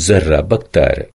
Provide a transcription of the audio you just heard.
ذرة بكتر.